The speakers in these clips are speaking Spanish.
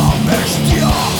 lo bestia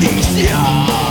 陛下。